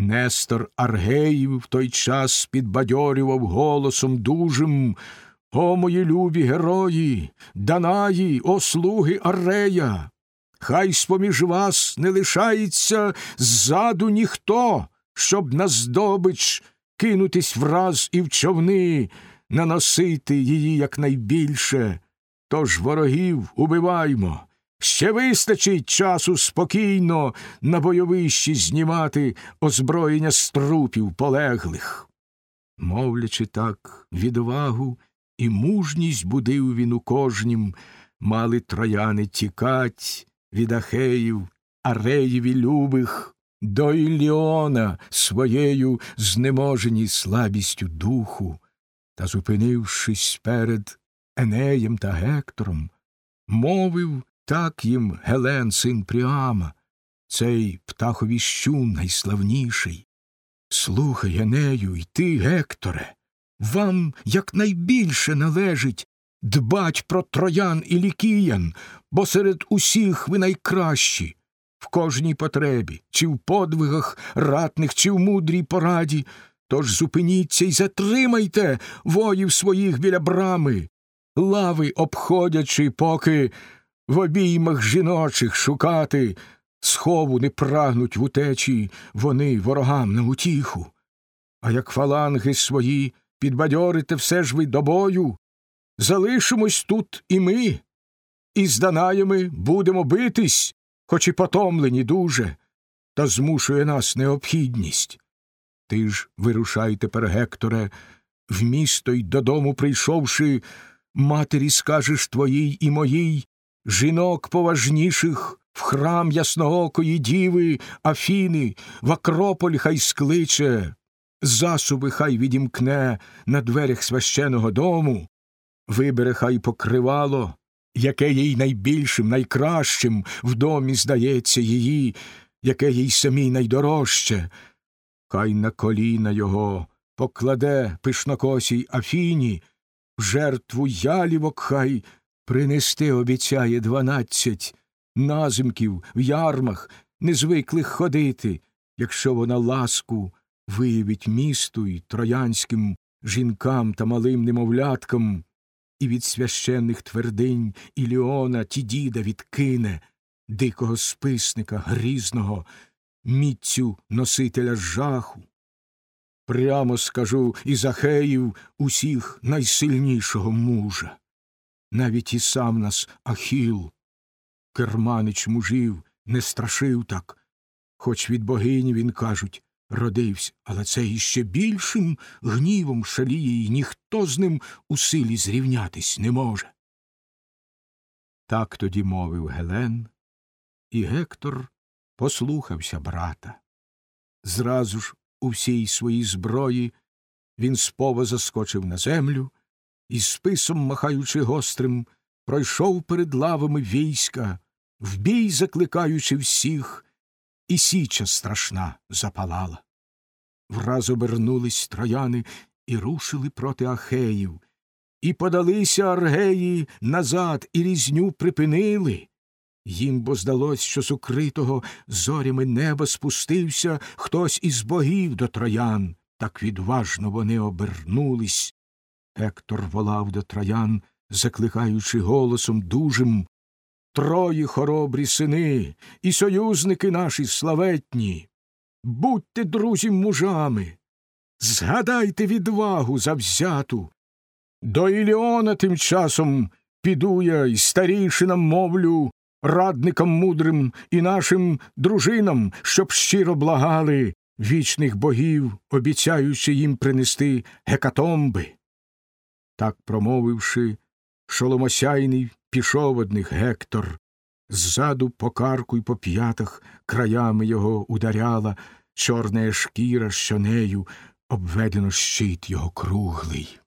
Нестор Аргеїв в той час підбадьорював голосом дужим О, мої любі герої, Данаї, о слуги Арея! Хай споміж вас не лишається ззаду ніхто, щоб на здобич кинутись враз і в човни, наносити її якнайбільше. Тож ворогів убиваймо. Ще вистачить часу спокійно на бойовищі знімати озброєння з трупів полеглих. Мовлячи так, відвагу і мужність будив він у кожнім, мали трояни тікать від ахеїв, ареїві любих, до Ілліона своєю знеможені слабістю духу, та, зупинившись перед Енеєм та Гектором, мовив так їм Гелен, син Пріама, цей птаховіщун найславніший. Слухай, Енею, і ти, Гекторе, вам якнайбільше належить дбать про троян і лікіян, бо серед усіх ви найкращі, в кожній потребі, чи в подвигах ратних, чи в мудрій пораді. Тож зупиніться й затримайте воїв своїх біля брами, лави обходячи, поки в обіймах жіночих шукати, схову не прагнуть в утечі вони ворогам на утіху. А як фаланги свої підбадьорите все ж ви до бою, залишимось тут і ми, і з Данаями будемо битись, хоч і потомлені дуже, та змушує нас необхідність. Ти ж вирушай тепер, Гекторе, в місто й додому прийшовши, матері скажеш твоїй і моїй, жінок поважніших в храм ясноокої діви, Афіни, в Акрополь хай скличе, засуби хай відімкне на дверях священого дому, вибере хай покривало, яке їй найбільшим, найкращим в домі здається її, яке їй самій найдорожче, хай на коліна його покладе пишнокосій Афіні, жертву ялівок хай принести обіцяє дванадцять назимків в ярмах, незвиклих ходити, якщо вона ласку виявить місту й троянським жінкам та малим немовляткам, і від священних твердинь Іліона ті діда відкине, дикого списника грізного, міцю носителя жаху. Прямо скажу із Ахеїв усіх найсильнішого мужа. Навіть і сам нас Ахіл, керманич мужів, не страшив так, хоч від богині він, кажуть, родився, але це іще більшим гнівом шаліє, і ніхто з ним у силі зрівнятись не може. Так тоді мовив Гелен, і Гектор послухався брата. Зразу ж у всій своїй зброї він спово заскочив на землю і, списом, махаючи гострим, пройшов перед лавами війська, в бій закликаючи всіх, і січа страшна запалала. Враз обернулись трояни і рушили проти Ахеїв, і подалися аргеї назад, і різню припинили. Їм бо здалось, що з укритого зорями неба спустився хтось із богів до троян, так відважно вони обернулись. Гектор волав до троян, закликаючи голосом дужим Трої хоробрі сини і союзники наші славетні. Будьте друзі мужами, згадайте відвагу завзяту. До Іліона тим часом піду я й старішинам мовлю, радникам мудрим і нашим дружинам, щоб щиро благали вічних богів, обіцяючи їм принести гекатомби. Так промовивши, шоломосяйний пішов одних Гектор, ззаду по карку й по п'ятах краями його ударяла чорна шкіра, що нею обведено щит його круглий.